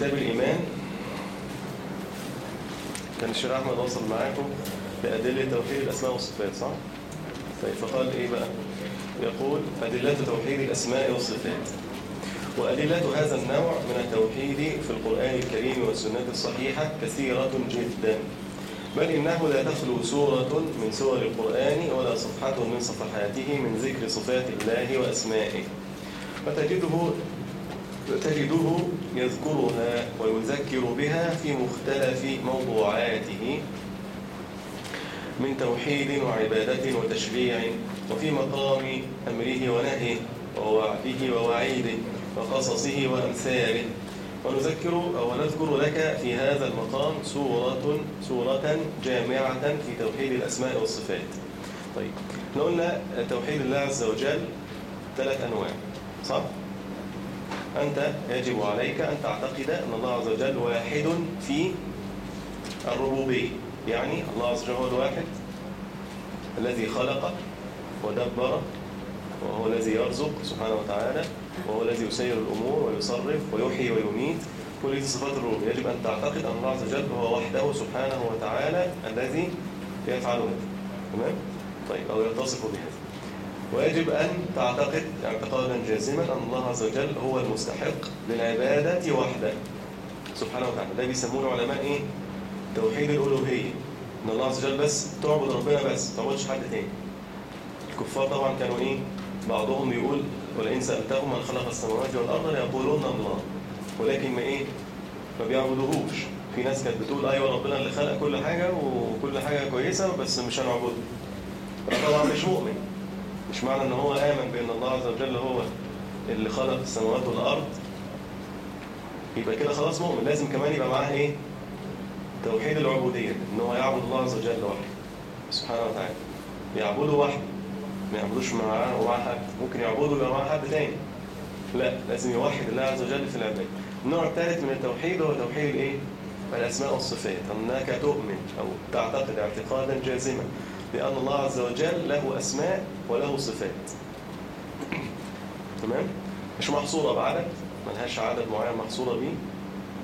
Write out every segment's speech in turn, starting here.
كتاب الإيمان كان الشيخ أحمد وصل معاكم بأدلة توحيد الأسماء والصفات صح؟ طيب فقال إيه بقى؟ يقول أدلة توحيد الأسماء والصفات وأدلة هذا النوع من التوحيد في القرآن الكريم والسنة الصحيحة كثيرة جدا بل إنه لا تخلو سورة من سور القرآن ولا صفحة من صفحاته من ذكر صفات الله وأسمائه فتجده تجده يذكرها ويذكر بها في مختلف موضوعاته من توحيد وعبادة وتشريع وفي مقام أمره ونهيه ووعده ووعيده وقصصه وأمثاله ونذكر أو نذكر لك في هذا المقام سورة سورة جامعة في توحيد الأسماء والصفات طيب إحنا قلنا توحيد الله عز وجل ثلاث أنواع صح؟ أنت يجب عليك أن تعتقد أن الله عز وجل واحد في الربوبية. يعني الله عز وجل هو الواحد الذي خلق ودبر وهو الذي يرزق سبحانه وتعالى وهو الذي يسير الأمور ويصرف ويحيي ويميت. كل هذه صفات الربوبية. يجب أن تعتقد أن الله عز وجل هو وحده سبحانه وتعالى الذي يفعل هذا. تمام؟ طيب أو يتصف بهذا. ويجب أن تعتقد اعتقادا جازما أن الله عز وجل هو المستحق للعبادة وحده. سبحانه وتعالى. ده بيسموه العلماء إيه؟ توحيد الألوهية. إن الله عز وجل بس تعبد ربنا بس ما تعبدش حد تاني. الكفار طبعا كانوا إيه؟ بعضهم يقول ولئن سألتهم من خلق السماوات والأرض ليقولون الله ولكن ما إيه؟ ما بيعبدوهوش. في ناس كانت بتقول أيوة ربنا اللي خلق كل حاجة وكل حاجة كويسة بس مش هنعبده طبعا مش مؤمن. مش معنى إن هو آمن بأن الله عز وجل هو اللي خلق السماوات والأرض؟ يبقى كده خلاص مؤمن. لازم كمان يبقى معاه إيه؟ توحيد العبودية إن هو يعبد الله عز وجل وحده. سبحانه وتعالى. يعبده وحده. ما يعبدوش معاه ومع حد. ممكن يعبده مع حد تاني. لا لازم يوحد الله عز وجل في العبادة. النوع الثالث من التوحيد هو توحيد الإيه؟ الأسماء والصفات أنك تؤمن أو تعتقد اعتقادا جازما. بأن الله عز وجل له أسماء وله صفات. تمام؟ مش محصورة بعدد؟ ملهاش عدد معين محصورة به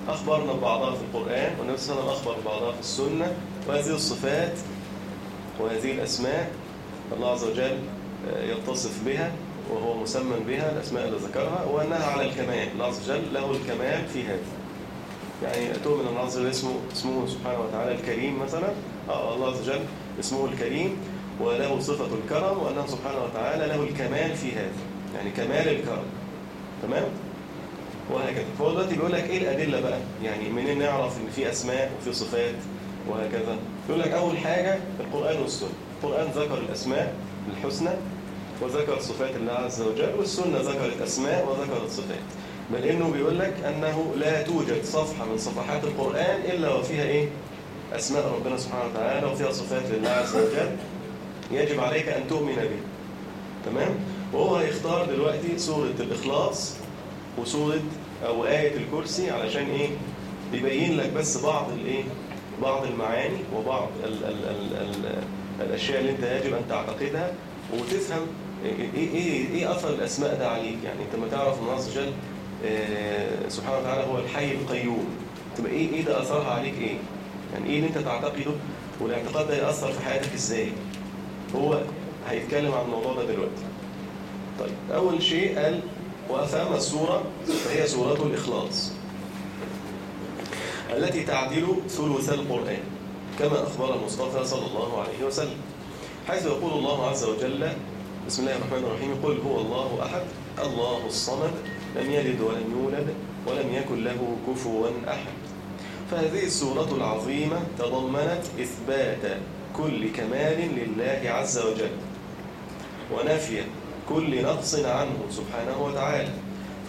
أخبرنا ببعضها في القرآن والنبي صلى الله عليه وسلم أخبر ببعضها في السنة. وهذه الصفات وهذه الأسماء الله عز وجل يتصف بها وهو مسمى بها الأسماء اللي ذكرها وأنها على الكمال. الله عز وجل له الكمال في هذا. يعني تؤمن الله عز وجل اسمه, اسمه سبحانه وتعالى الكريم مثلا. آه الله عز وجل اسمه الكريم وله صفة الكرم وأنه سبحانه وتعالى له الكمال في هذا يعني كمال الكرم. تمام؟ وهكذا. فهو دلوقتي بيقول لك إيه الأدلة بقى؟ يعني منين نعرف إن في أسماء وفي صفات وهكذا؟ يقول لك أول حاجة القرآن والسنة. القرآن ذكر الأسماء الحسنى وذكر صفات الله عز وجل والسنة ذكرت أسماء وذكرت صفات. بل إنه بيقول لك أنه لا توجد صفحة من صفحات القرآن إلا وفيها إيه؟ أسماء ربنا سبحانه وتعالى وفيها صفات لله عز وجل يجب عليك أن تؤمن به. تمام؟ وهو هيختار دلوقتي سورة الإخلاص وسورة أو آية الكرسي علشان إيه؟ يبين لك بس بعض الإيه؟ بعض المعاني وبعض ال ال ال ال الأشياء اللي أنت يجب أن تعتقدها وتفهم إيه, إيه, إيه أثر الأسماء ده عليك. يعني أنت ما تعرف الله عز وجل سبحانه وتعالى هو الحي القيوم تبقى إيه, إيه ده أثرها عليك إيه؟ يعني إيه اللي أنت تعتقده والاعتقاد ده يأثر في حياتك إزاي؟ هو هيتكلم عن الموضوع ده دلوقتي. طيب أول شيء قال وأفهم السورة فهي سورة الإخلاص التي تعدل ثلث القرآن كما أخبر المصطفى صلى الله عليه وسلم. حيث يقول الله عز وجل بسم الله الرحمن الرحيم قل هو الله أحد الله الصمد لم يلد ولم يولد ولم يكن له كفوا أحد. فهذه السورة العظيمة تضمنت إثبات كل كمال لله عز وجل ونفي كل نقص عنه سبحانه وتعالى.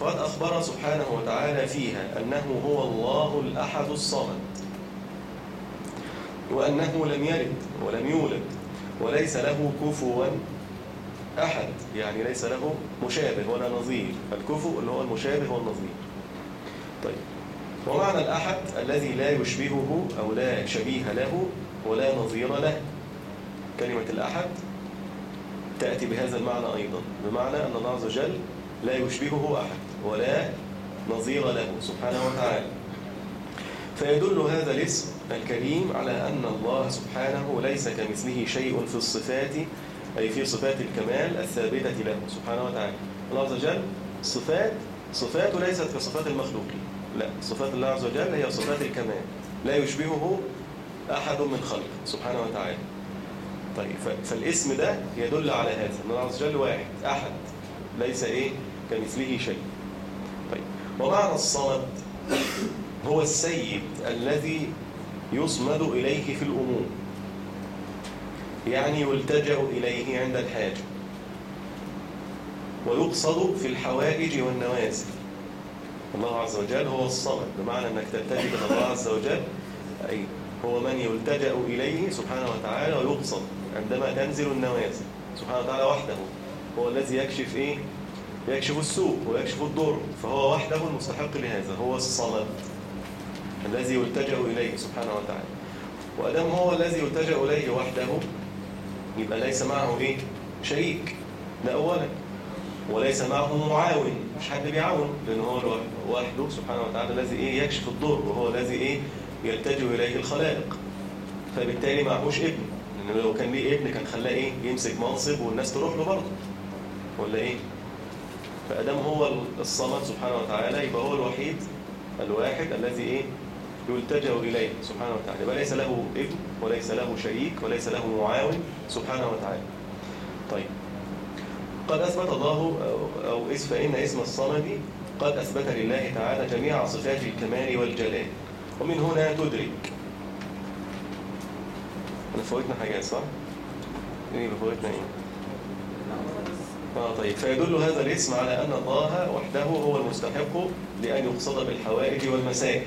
فقد أخبر سبحانه وتعالى فيها أنه هو الله الأحد الصمد وأنه لم يلد ولم يولد وليس له كفوا أحد يعني ليس له مشابه ولا نظير. الكفو اللي هو المشابه والنظير. طيب. ومعنى الأحد الذي لا يشبهه أو لا شبيه له ولا نظير له. كلمة الأحد تأتي بهذا المعنى أيضا بمعنى أن الله عز وجل لا يشبهه أحد ولا نظير له سبحانه وتعالى. فيدل هذا الاسم الكريم على أن الله سبحانه ليس كمثله شيء في الصفات أي في صفات الكمال الثابتة له سبحانه وتعالى. الله عز وجل صفات صفاته ليست كصفات المخلوقين لا صفات الله عز وجل هي صفات الكمال. لا يشبهه أحد من خلقه سبحانه وتعالى. طيب فالاسم ده يدل على هذا أن الله عز وجل واحد أحد ليس إيه؟ كمثله شيء. طيب ومعنى الصمد هو السيد الذي يصمد إليه في الأمور. يعني يلتجأ إليه عند الحاجة. ويقصد في الحوائج والنوازل. الله عز وجل هو الصمد بمعنى أنك تلتجئ إلى الله عز وجل أي هو من يلتجأ إليه سبحانه وتعالى ويقصد عندما تنزل النوازل سبحانه وتعالى وحده هو الذي يكشف إيه؟ يكشف السوء ويكشف الضر فهو وحده المستحق لهذا هو الصمد الذي يلتجأ إليه سبحانه وتعالى وأدام هو الذي يلتجأ إليه وحده يبقى ليس معه إيه؟ شريك ده أولا وليس معه معاون مش حد بيعاون. لأن هو وحده سبحانه وتعالى الذي إيه يكشف الضر وهو الذي إيه يلتجئ إليه الخلائق. فبالتالي معهوش ابن. لأنه لو كان ليه ابن كان خلاه إيه يمسك منصب والناس تروح له برضه. ولا إيه؟ فأدام هو الصمد سبحانه وتعالى يبقى هو الوحيد الواحد الذي إيه يلتجأ إليه سبحانه وتعالى. يبقى ليس له ابن وليس له شريك وليس له معاون سبحانه وتعالى. طيب. قد أثبت الله أو فإن اسم الصمد قد أثبت لله تعالى جميع صفات الكمال والجلال. ومن هنا تدرك. أنا فوتنا حاجات صح؟ إيه فوتنا إيه؟ آه طيب. فيدل هذا الاسم على أن الله وحده هو المستحق لأن يقصد بالحوائج والمسائل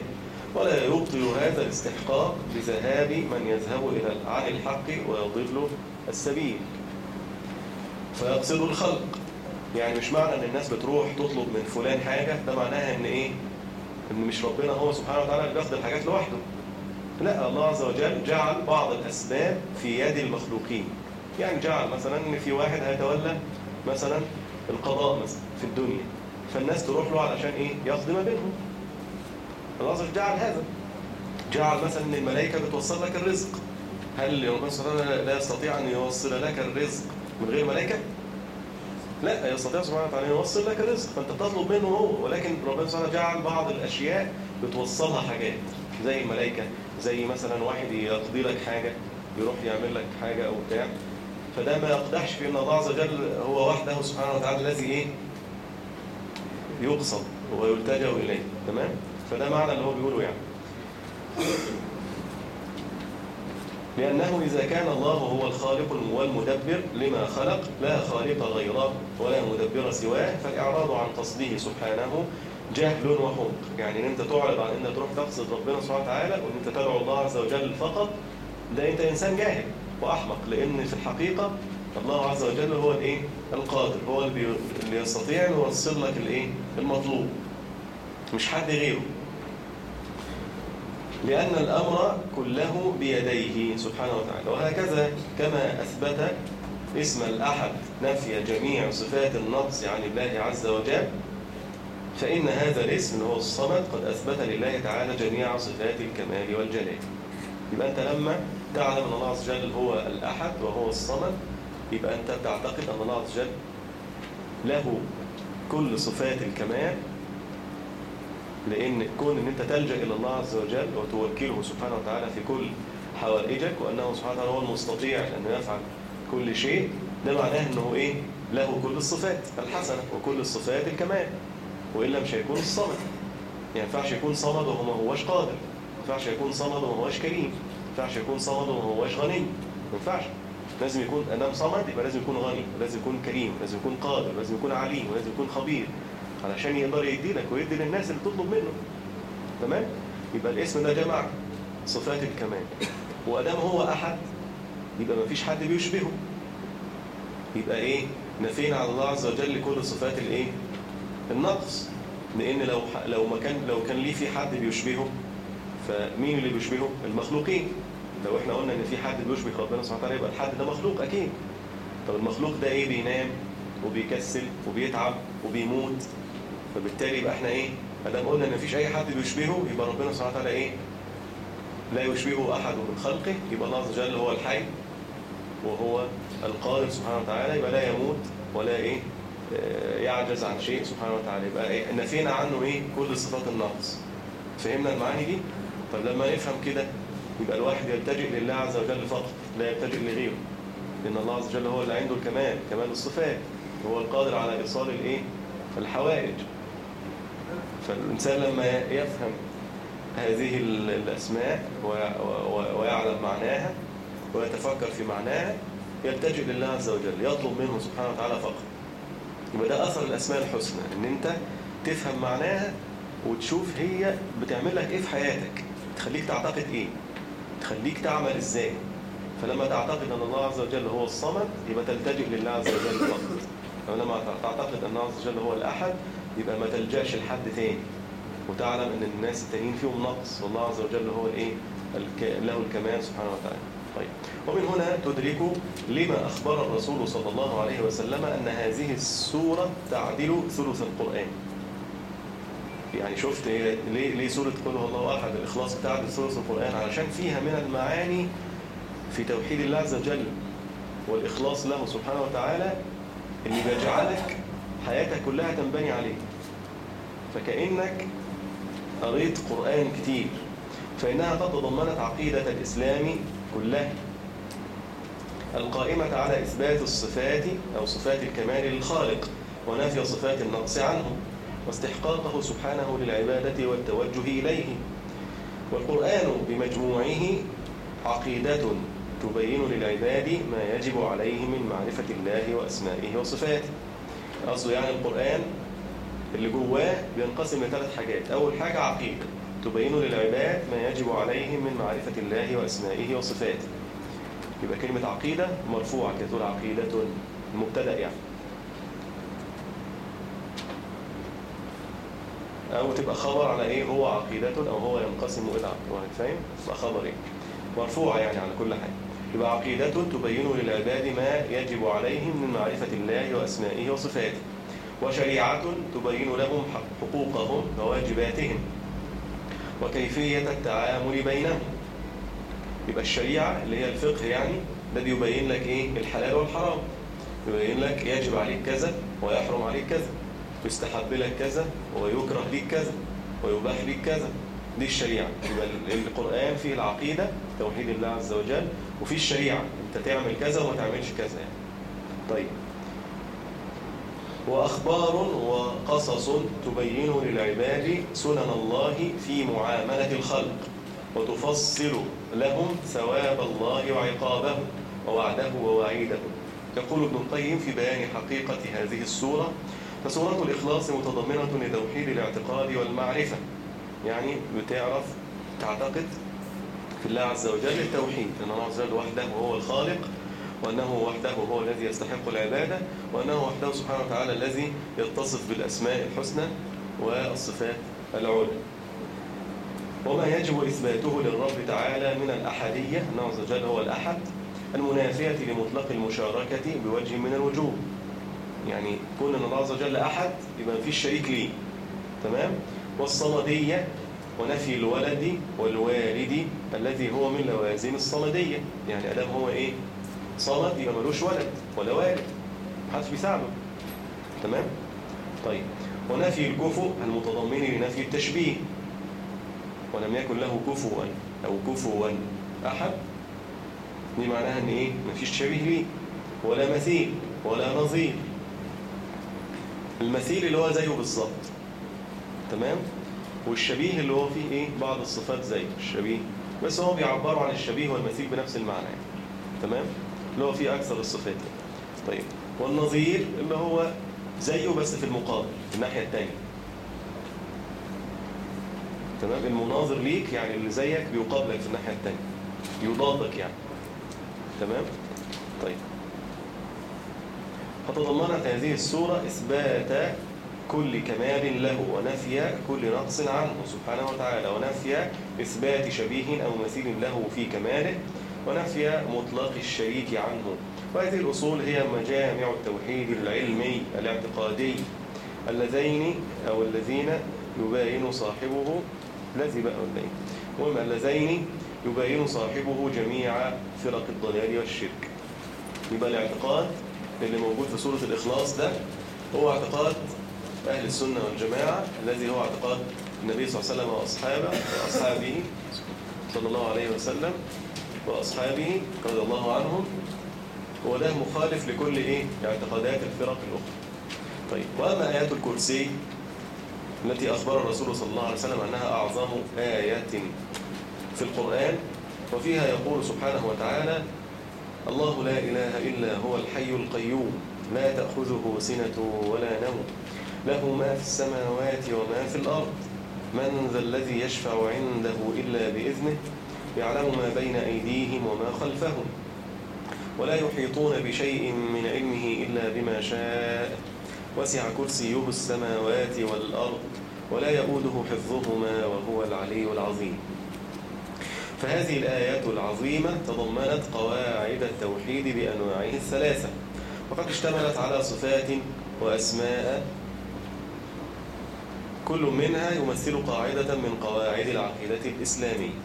ولا يبطل هذا الاستحقاق بذهاب من يذهب إلى عن الحق ويضل السبيل. فيقصد الخلق. يعني مش معنى إن الناس بتروح تطلب من فلان حاجة ده معناها إن إيه؟ إن مش ربنا هو سبحانه وتعالى بياخد الحاجات لوحده. لا الله عز وجل جعل بعض الأسباب في يد المخلوقين. يعني جعل مثلا إن في واحد هيتولى مثلا القضاء مثلا في الدنيا. فالناس تروح له علشان إيه؟ يقضي ما بينهم. الله عز وجل جعل هذا. جعل مثلا إن الملائكة بتوصل لك الرزق. هل سبحانه لا يستطيع أن يوصل لك الرزق من غير ملائكة؟ لا يستطيع سبحانه وتعالى يوصل لك الرزق فأنت تطلب منه هو ولكن ربنا سبحانه جعل بعض الأشياء بتوصلها حاجات زي الملائكة زي مثلا واحد يقضي لك حاجة يروح يعمل لك حاجة أو بتاع. فده ما يقدحش في إن الله عز وجل هو وحده سبحانه وتعالى الذي إيه؟ يقصد ويلتجأ إليه. تمام؟ فده معنى اللي هو بيقوله يعني. لأنه إذا كان الله هو الخالق والمدبر لما خلق لا خالق غيره ولا مدبر سواه فالإعراض عن قصده سبحانه جهل وحمق يعني إن أنت تعرض عن إن تروح تقصد ربنا سبحانه وتعالى وإن أنت تدعو الله عز وجل فقط ده أنت إنسان جاهل وأحمق. لأن في الحقيقة الله عز وجل هو الإيه؟ القادر هو اللي يستطيع أن يوصل لك الإيه؟ المطلوب. مش حد غيره. لأن الأمر كله بيديه سبحانه وتعالى. وهكذا كما أثبت اسم الأحد نفي جميع صفات النقص عن الله عز وجل فإن هذا الاسم هو الصمد قد أثبت لله تعالى جميع صفات الكمال والجلال. يبقى أنت لما تعلم أن الله عز وجل هو الأحد وهو الصمد يبقى أنت تعتقد أن الله عز وجل له كل صفات الكمال لأن كون أن أنت تلجأ إلى الله عز وجل وتوكله سبحانه وتعالى في كل حوائجك وأنه سبحانه وتعالى هو المستطيع أن يفعل كل شيء ده معناه أنه إيه؟ له كل الصفات الحسنة وكل الصفات الكمال وإلا مش هيكون الصمد. يعني ينفعش يكون صمد وهو ما هوش قادر. ما ينفعش يكون صمد وما هوش كريم. ما ينفعش يكون صمد وما هوش غني. ما ينفعش. لازم يكون أدام صمد يبقى لازم يكون غني لازم يكون كريم لازم يكون قادر لازم يكون عليم ولازم يكون خبير. علشان يقدر يدي لك ويدي للناس اللي تطلب منه. تمام؟ يبقى الاسم ده جمع صفات الكمال. وأدام هو أحد يبقى ما فيش حد بيشبهه. يبقى إيه؟ نفينا على الله عز وجل كل صفات الإيه؟ النقص. لأن لو لو ما كان لو كان ليه في حد بيشبهه فمين اللي بيشبهه؟ المخلوقين. لو إحنا قلنا إن في حد بيشبه ربنا سبحانه وتعالى يبقى الحد ده مخلوق أكيد. طب المخلوق ده إيه؟ بينام وبيكسل وبيتعب وبيموت. فبالتالي يبقى إحنا إيه؟ ما دام قلنا إن مفيش أي حد بيشبهه يبقى ربنا سبحانه وتعالى إيه؟ لا يشبهه أحد من خلقه. يبقى الله عز وجل هو الحي وهو القادر سبحانه وتعالى. يبقى لا يموت ولا إيه؟ آه، يعجز عن شيء سبحانه وتعالى. يبقى إيه؟ نفينا عنه إيه؟ كل صفات النقص. فهمنا المعاني دي؟ طب لما نفهم كده يبقى الواحد يلتجئ لله عز وجل فقط لا يلتجئ لغيره. لأن الله عز وجل هو اللي عنده الكمال كمال الصفات. هو القادر على إيصال الإيه؟ الحوائج. فالإنسان لما يفهم هذه الأسماء ويعلم معناها ويتفكر في معناها يلتجئ لله عز وجل يطلب منه سبحانه وتعالى فقط. يبقى ده أثر الأسماء الحسنى إن أنت تفهم معناها وتشوف هي بتعمل لك إيه في حياتك. تخليك تعتقد إيه؟ تخليك تعمل إزاي؟ فلما تعتقد أن الله عز وجل هو الصمد يبقى تلتجئ لله عز وجل فقط. ولما تعتقد أن الله عز وجل هو الأحد يبقى ما تلجأش لحد تاني. وتعلم أن الناس التانيين فيهم نقص والله عز وجل هو الإيه له الكمال سبحانه وتعالى. طيب. ومن هنا تدرك لما أخبر الرسول صلى الله عليه وسلم أن هذه السورة تعدل ثلث القرآن. يعني شفت ليه ليه سورة قل هو الله أحد؟ الإخلاص بتاعت ثلث القرآن علشان فيها من المعاني في توحيد الله عز وجل. والإخلاص له سبحانه وتعالى اللي بيجعلك حياتك كلها تنبني عليه. فكأنك قريت قرآن كتير. فإنها قد تضمنت عقيدة الإسلام كلها. القائمة على إثبات الصفات أو صفات الكمال للخالق ونفي صفات النقص عنه واستحقاقه سبحانه للعبادة والتوجه إليه. والقرآن بمجموعه عقيدة تبين للعباد ما يجب عليهم من معرفة الله وأسمائه وصفاته. قصده يعني القرآن اللي جواه بينقسم لثلاث حاجات. أول حاجة عقيدة. تبين للعباد ما يجب عليهم من معرفة الله وأسمائه وصفاته. يبقى كلمة عقيدة مرفوعة كده تقول عقيدة المبتدأ يعني. أو تبقى خبر على إيه؟ هو عقيدة أو هو ينقسم إلى عقيدة. فاهم؟ تبقى خبر إيه؟ مرفوعة يعني على كل حاجة. يبقى عقيدة تبين للعباد ما يجب عليهم من معرفة الله وأسمائه وصفاته وشريعة تبين لهم حقوقهم وواجباتهم وكيفية التعامل بينهم. يبقى الشريعة اللي هي الفقه يعني ده بيبين لك إيه؟ الحلال والحرام. يبين لك يجب عليك كذا ويحرم عليك كذا يستحب لك كذا ويكره ليك كذا ويباح ليك كذا. دي الشريعة يبقى القرآن فيه العقيدة توحيد الله عز وجل وفيه الشريعة. أنت تعمل كذا وما تعملش كذا يعني. طيب. وأخبار وقصص تبين للعباد سنن الله في معاملة الخلق وتفصل لهم ثواب الله وعقابه ووعده ووعيده. يقول ابن القيم في بيان حقيقة هذه السورة فسورة الإخلاص متضمنة لتوحيد الاعتقاد والمعرفة يعني بتعرف تعتقد في الله عز وجل التوحيد أن الله عز وجل وحده هو الخالق وأنه وحده هو الذي يستحق العبادة وأنه وحده سبحانه وتعالى الذي يتصف بالأسماء الحسنى والصفات العلى وما يجب إثباته للرب تعالى من الأحدية أنه عز وجل هو الأحد المنافية لمطلق المشاركة بوجه من الوجوه. يعني كون أن الله عز وجل أحد يبقى مفيش شريك ليه. تمام؟ والصمدية ونفي الولد والوالد الذي هو من لوازم الصمدية. يعني أدام هو إيه؟ صمد يبقى ملوش ولد ولا والد. محدش بيساعده. تمام؟ طيب. ونفي الكفو المتضمن لنفي التشبيه. ولم يكن له كفوا أو كفوا أحد. دي معناها إن إيه؟ مفيش شبيه ليه. ولا مثيل ولا نظير. المثيل اللي هو زيه بالظبط. تمام؟ والشبيه اللي هو فيه إيه؟ بعض الصفات زيه الشبيه. بس هو بيعبروا عن الشبيه والمثيل بنفس المعنى يعني. تمام؟ اللي هو فيه أكثر الصفات طيب. والنظير اللي هو زيه بس في المقابل في الناحية الثانية تمام؟ المناظر ليك يعني اللي زيك بيقابلك في الناحية الثانية يضادك يعني. تمام؟ طيب. فتضمنت هذه السورة إثبات كل كمال له ونفي كل نقص عنه سبحانه وتعالى. ونفي إثبات شبيه أو مثيل له في كماله. ونفي مطلق الشريك عنه. وهذه الأصول هي مجامع التوحيد العلمي الاعتقادي اللذين أو الذين يباين صاحبه. الذي بقى المهم اللذين يبين صاحبه جميع فرق الضلال والشرك. يبقى الاعتقاد اللي موجود في سورة الإخلاص ده هو اعتقاد أهل السنة والجماعة الذي هو اعتقاد النبي صلى الله عليه وسلم وأصحابه وأصحابه صلى الله عليه وسلم وأصحابه رضي الله عنهم وده مخالف لكل إيه؟ اعتقادات الفرق الأخرى. طيب وأما آيات الكرسي التي أخبر الرسول صلى الله عليه وسلم أنها أعظم آيات في القرآن وفيها يقول سبحانه وتعالى الله لا إله إلا هو الحي القيوم لا تأخذه سنة ولا نوم. له ما في السماوات وما في الأرض. من ذا الذي يشفع عنده إلا بإذنه يعلم ما بين أيديهم وما خلفهم ولا يحيطون بشيء من علمه إلا بما شاء. وسع كرسيه السماوات والأرض ولا يؤوده حفظهما وهو العلي العظيم. فهذه الآيات العظيمة تضمنت قواعد التوحيد بأنواعه الثلاثة. وقد اشتملت على صفات وأسماء كل منها يمثل قاعدة من قواعد العقيدة الإسلامية.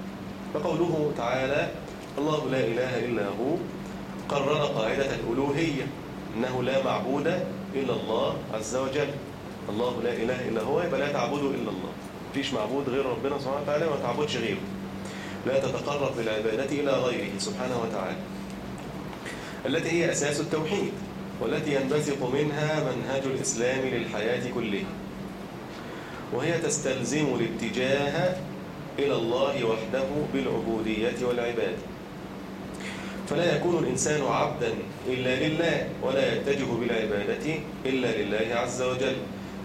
فقوله تعالى الله لا إله إلا هو قرر قاعدة الألوهية إنه لا معبود إلا الله عز وجل. الله لا إله إلا هو يبقى لا تعبدوا إلا الله. مفيش معبود غير ربنا سبحانه وتعالى وما تعبدش غيره. لا تتقرب بالعبادة إلى غيره سبحانه وتعالى. التي هي أساس التوحيد والتي ينبثق منها منهج الإسلام للحياة كلها. وهي تستلزم الاتجاه إلى الله وحده بالعبودية والعبادة. فلا يكون الإنسان عبدا إلا لله ولا يتجه بالعبادة إلا لله عز وجل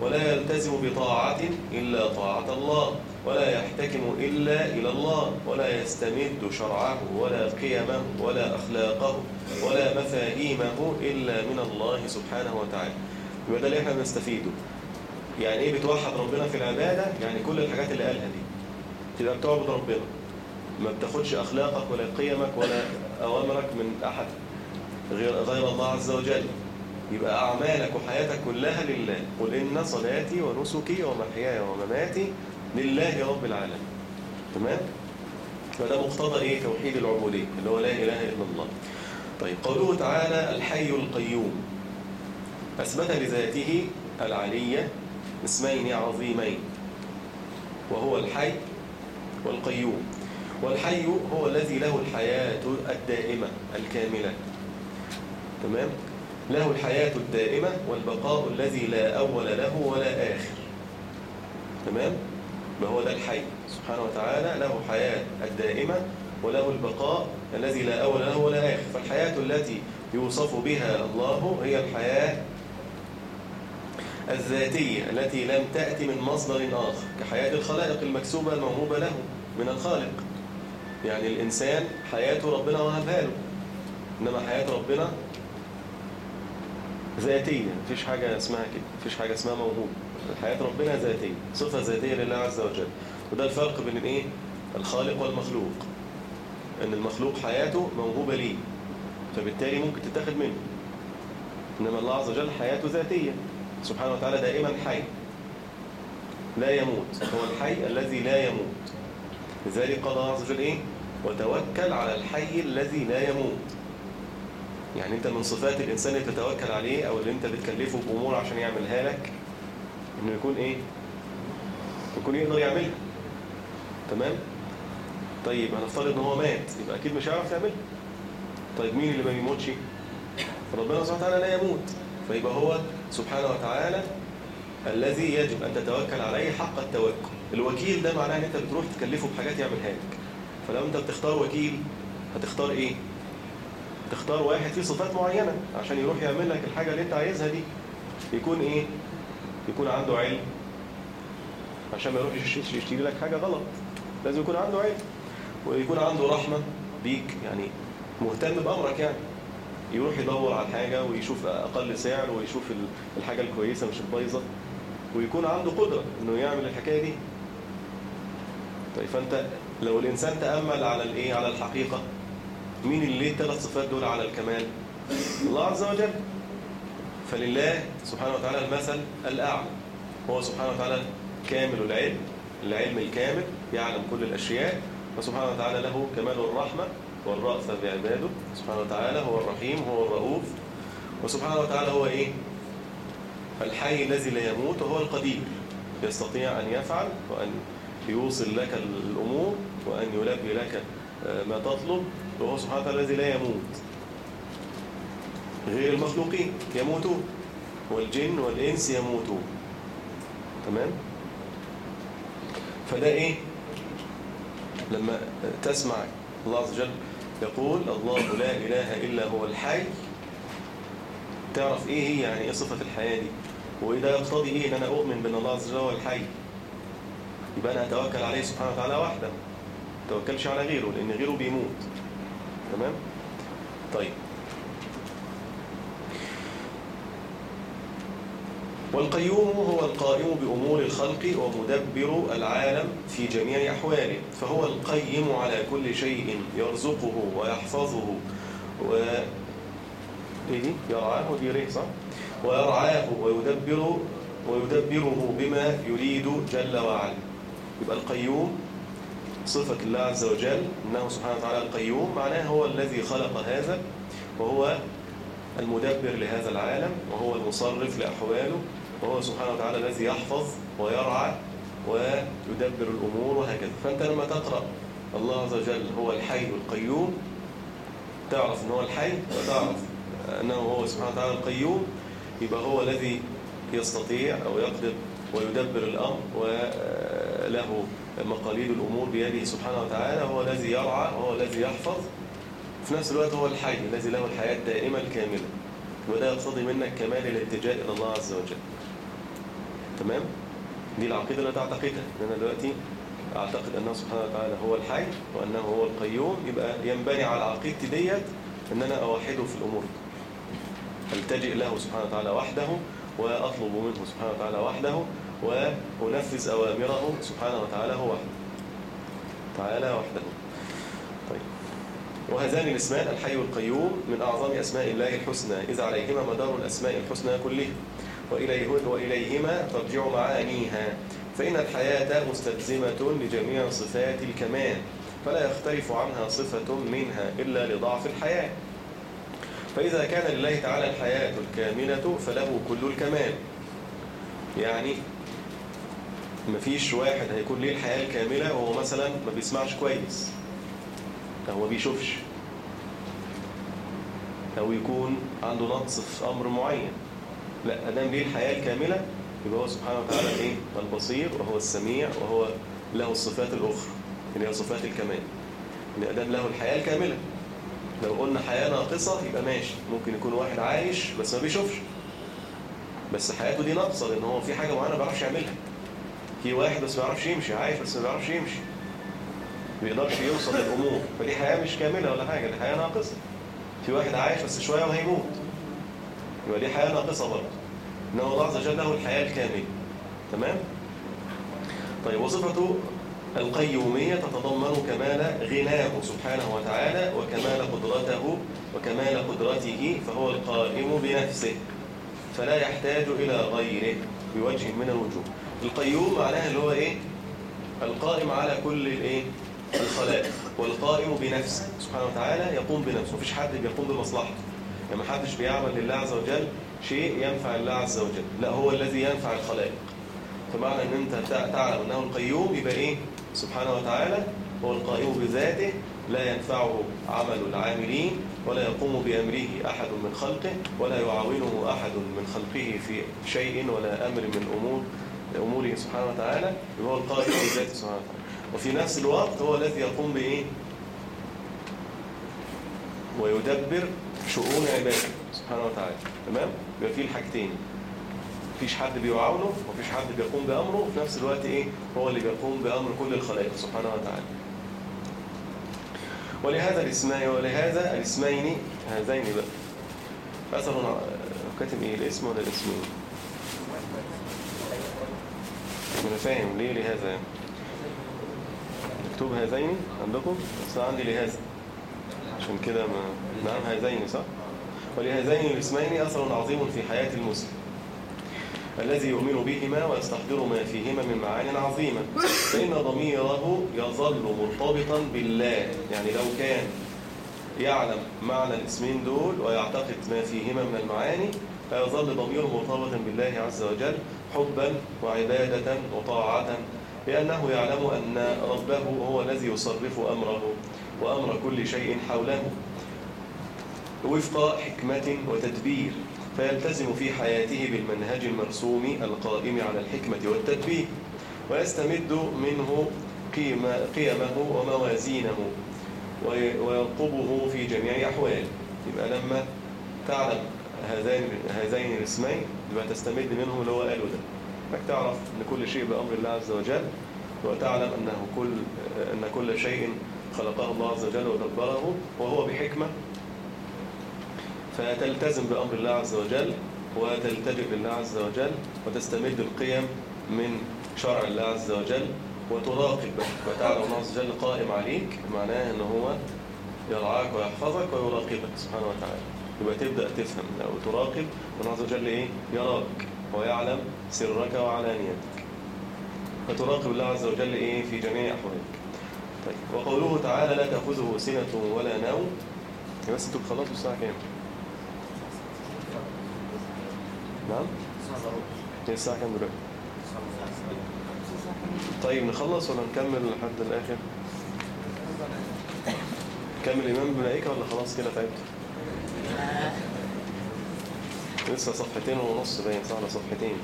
ولا يلتزم بطاعة إلا طاعة الله ولا يحتكم إلا إلى الله ولا يستمد شرعه ولا قيمه ولا أخلاقه ولا مفاهيمه إلا من الله سبحانه وتعالى. يبقى ده اللي إحنا بنستفيده. يعني إيه بتوحد ربنا في العبادة؟ يعني كل الحاجات اللي قالها دي. تبقى بتعبد ربنا. ما بتاخدش أخلاقك ولا قيمك ولا أوامرك من أحد غير, غير الله عز وجل. يبقى أعمالك وحياتك كلها لله. قل إن صلاتي ونسكي ومحياي ومماتي لله رب العالمين. تمام؟ فده مقتضى إيه؟ توحيد العبودية اللي هو لا إله إلا الله. طيب قوله تعالى الحي القيوم. أثبت لذاته العلية اسمين عظيمين وهو الحي والقيوم. والحي هو الذي له الحياة الدائمة الكاملة. تمام؟ له الحياة الدائمة والبقاء الذي لا أول له ولا آخر. تمام؟ ما هو ده الحي. سبحانه وتعالى له حياة الدائمة وله البقاء الذي لا أول له ولا آخر. فالحياة التي يوصف بها الله هي الحياة الذاتية التي لم تأتي من مصدر آخر كحياة الخلائق المكسوبة الموهوبة له من الخالق. يعني الإنسان حياته ربنا وهبها له. إنما حياة ربنا ذاتية. مفيش حاجة اسمها كده مفيش حاجة اسمها موهوب. حياة ربنا ذاتية صفة ذاتية لله عز وجل. وده الفرق بين الايه الخالق والمخلوق. إن المخلوق حياته موهوبة ليه. فبالتالي ممكن تتاخد منه. إنما الله عز وجل حياته ذاتية. سبحانه وتعالى دائما حي. لا يموت. هو الحي الذي لا يموت. لذلك قال الله عز وجل إيه؟ وتوكل على الحي الذي لا يموت. يعني أنت من صفات الإنسان اللي تتوكل عليه أو اللي أنت بتكلفه بأمور عشان يعملها لك إنه يكون إيه؟ يكون يقدر يعملها. تمام؟ طيب هنفترض إن هو مات. يبقى أكيد مش هيعرف يعملها. طيب مين اللي ما بيموتش؟ ربنا سبحانه وتعالى لا يموت. فيبقى هو سبحانه وتعالى الذي يجب أن تتوكل عليه حق التوكل. الوكيل ده معناه إن أنت بتروح تكلفه بحاجات يعملها لك. فلو أنت بتختار وكيل هتختار إيه؟ تختار واحد فيه صفات معينة عشان يروح يعمل لك الحاجة اللي أنت عايزها دي. يكون إيه؟ يكون عنده علم. عشان ما يروحش يشتري لك حاجة غلط. لازم يكون عنده علم. ويكون عنده رحمة بيك. يعني مهتم بأمرك يعني. يروح يدور على الحاجة ويشوف أقل سعر ويشوف الحاجة الكويسة مش البايظة ويكون عنده قدرة إنه يعمل الحكاية دي. طيب فأنت لو الإنسان تأمل على الإيه؟ على الحقيقة مين اللي الثلاث صفات دول على الكمال؟ الله عز وجل. فلله سبحانه وتعالى المثل الأعلى هو سبحانه وتعالى كامل العلم العلم الكامل يعلم كل الأشياء فسبحانه وتعالى له كمال الرحمة. والرأفة بعباده سبحانه وتعالى هو الرحيم هو الرؤوف. وسبحانه وتعالى هو إيه؟ الحي الذي لا يموت وهو القدير. يستطيع أن يفعل وأن يوصل لك الأمور وأن يلبي لك آه، ما تطلب. وهو سبحانه وتعالى الذي لا يموت. غير المخلوقين يموتون. والجن والإنس يموتون. تمام؟ فده إيه؟ لما تسمع الله عز وجل يقول الله لا إله إلا هو الحي. تعرف إيه هي يعني إيه صفة الحياة دي؟ وإذا يقتضي إيه إن أنا أؤمن بأن الله عز وجل هو الحي؟ يبقى أنا أتوكل عليه سبحانه وتعالى وحده. ما توكلش على غيره لأن غيره بيموت. تمام؟ طيب. والقيوم هو القائم بأمور الخلق ومدبر العالم في جميع أحواله فهو القيم على كل شيء يرزقه ويحفظه و إيه؟ يرعاه دي صح؟ ويرعاه ويدبر ويدبره بما يريد جل وعلا يبقى القيوم صفة الله عز وجل أنه سبحانه وتعالى القيوم معناه هو الذي خلق هذا وهو المدبر لهذا العالم وهو المصرف لأحواله وهو سبحانه وتعالى الذي يحفظ ويرعى ويدبر الأمور وهكذا. فأنت لما تقرأ الله عز وجل هو الحي القيوم تعرف أنه هو الحي وتعرف أنه هو سبحانه وتعالى القيوم يبقى هو الذي يستطيع أو يقدر ويدبر الأمر وله مقاليد الأمور بيده سبحانه وتعالى. هو الذي يرعى وهو الذي يحفظ في نفس الوقت هو الحي الذي له الحياة الدائمة الكاملة وده يقتضي منك كمال الاتجاه إلى الله عز وجل. تمام؟ دي العقيدة اللي تعتقدها إن أنا دلوقتي أعتقد أنه سبحانه وتعالى هو الحي وأنه هو القيوم يبقى ينبني على عقيدتي ديت إن أنا أوحده في الأمور. التجئ له سبحانه وتعالى وحده؟ واطلب منه سبحانه وتعالى وحده؟ وانفذ أوامره سبحانه وتعالى هو وحده. تعالى وحده. طيب. وهذان الاسمان الحي والقيوم من أعظم أسماء الله الحسنى اذا عليهما مدار الأسماء الحسنى كلها. وإليهما ترجع معانيها. فإن الحياة مستلزمة لجميع صفات الكمال فلا يختلف عنها صفة منها إلا لضعف الحياة. فإذا كان لله تعالى الحياة الكاملة فله كل الكمال. يعني مفيش واحد هيكون ليه الحياة الكاملة وهو مثلا ما بيسمعش كويس. أو ما بيشوفش. أو يكون عنده نقص في أمر معين. لا أدام ليه الحياة الكاملة يبقى هو سبحانه وتعالى إيه؟ البصير وهو السميع وهو له الصفات الأخرى اللي هي صفات الكمال. إن أدام له الحياة الكاملة. لو قلنا حياة ناقصة يبقى ماشي. ممكن يكون واحد عايش بس ما بيشوفش. بس حياته دي ناقصة لأن هو في حاجة معينة ما بيعرفش يعملها. في واحد بس ما بيعرفش يمشي عايش بس ما بيعرفش يمشي. ما بيقدرش يوصل للأمور. فدي حياة مش كاملة ولا حاجة دي حياة ناقصة. في واحد عايش بس شوية وهيموت. يبقى دي حياة ناقصة برضه. إنه الله عز وجل له الحياة الكاملة. تمام؟ طيب وصفة القيومية تتضمن كمال غناه سبحانه وتعالى وكمال قدرته وكمال قدرته فهو القائم بنفسه فلا يحتاج إلى غيره بوجه من الوجوه. القيوم معناها اللي هو إيه؟ القائم على كل الإيه؟ الخلائق. والقائم بنفسه. سبحانه وتعالى يقوم بنفسه. مفيش حد بيقوم بمصلحته. يعني ما حدش بيعمل لله عز وجل شيء ينفع الله عز وجل. لا هو الذي ينفع الخلائق. فمعنى إن أنت تعلم أنه القيوم يبقى إيه؟ سبحانه وتعالى. هو القائم بذاته لا ينفعه عمل العاملين ولا يقوم بأمره أحد من خلقه ولا يعاونه أحد من خلقه في شيء ولا أمر من أمور أموره سبحانه وتعالى. هو القائم بذاته سبحانه وتعالى. وفي نفس الوقت هو الذي يقوم بإيه؟ ويدبر شؤون عبادة سبحانه وتعالى. تمام؟ يبقى في الحاجتين. مفيش حد بيعاونه ومفيش حد بيقوم بأمره وفي نفس الوقت إيه؟ هو اللي بيقوم بأمر كل الخلائق سبحانه وتعالى. ولهذا الاسمين ولهذا الاسمين هذين بقى. أثر كاتب إيه؟ الاسم ولا الاسمين؟ أنا فاهم. ليه لهذا؟ مكتوب هذين عندكم؟ بس عندي لهذا. عشان كده ما نعم هذين صح؟ ولهذين الاسمين أثر عظيم في حياة المسلم. الذي يؤمن بهما ويستحضر ما فيهما من معان عظيمة. فإن ضميره يظل مرتبطا بالله. يعني لو كان يعلم معنى الاسمين دول ويعتقد ما فيهما من المعاني فيظل ضميره مرتبطا بالله عز وجل حبا وعبادة وطاعة لأنه يعلم أن ربه هو الذي يصرف أمره. وأمر كل شيء حوله. وفق حكمة وتدبير فيلتزم في حياته بالمنهج المرسوم القائم على الحكمة والتدبير ويستمد منه قيمه وموازينه ويرقبه في جميع أحواله. يبقى لما تعلم هذين هذين الاسمين يبقى تستمد منه اللي هو قاله ده. إنك تعرف إن كل شيء بأمر الله عز وجل وتعلم أنه كل أن كل شيء خلقه الله عز وجل ودبره وهو بحكمة. فتلتزم بأمر الله عز وجل وتلتجئ لله عز وجل وتستمد القيم من شرع الله عز وجل وتراقب وتعالى الله عز وجل قائم عليك معناه ان هو يرعاك ويحفظك ويراقبك سبحانه وتعالى. يبقى تبدأ تفهم لو تراقب الله عز وجل إيه؟ يراك ويعلم سرك وعلانيتك. فتراقب الله عز وجل إيه؟ في جميع أحوالك. طيب وقوله تعالى لا تأخذه سنة ولا نوم بس أنتوا بتخلصوا الساعة كام؟ نعم؟ الساعة كام دلوقتي؟ طيب نخلص ولا نكمل لحد الآخر؟ كمل إمام بملائكة ولا خلاص كده تعبت؟ لسه صفحتين ونص باين صح صفحتين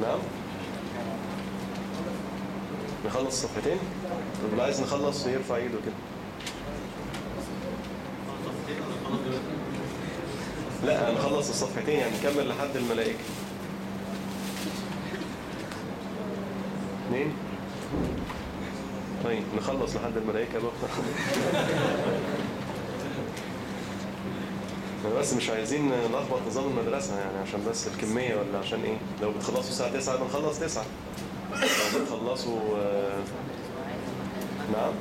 نعم؟ نخلص صفحتين؟ اللي عايز نخلص يرفع ايده كده. لا نخلص الصفحتين يعني نكمل لحد الملائكة. اثنين طيب نخلص لحد الملائكة بقى. بس مش عايزين نلخبط نظام المدرسة يعني عشان بس الكمية ولا عشان إيه؟ لو بتخلصوا الساعة 9 بنخلص 9 لو بتخلصوا نعم.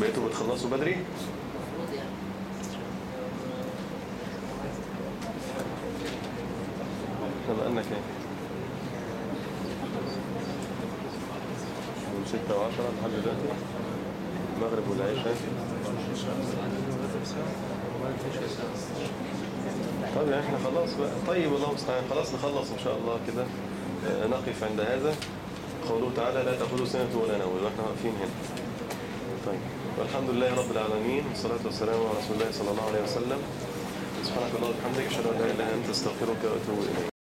بقيتوا بتخلصوا بدري؟ إحنا بقالنا كام؟ من ستة وعشرة لحد دلوقتي. المغرب والعشاء. يعني إحنا خلاص بقى. طيب الله المستعان. خلاص نخلص إن شاء الله كده. نقف عند هذا. قوله تعالى لا تأخذوا سنة ولا نوم. وإحنا واقفين هنا. طيب. والحمد لله رب العالمين والصلاة والسلام على رسول الله صلى الله عليه وسلم. سبحانك اللهم وبحمدك أشهد أن لا إله إلا أنت أستغفرك وأتوب إليك.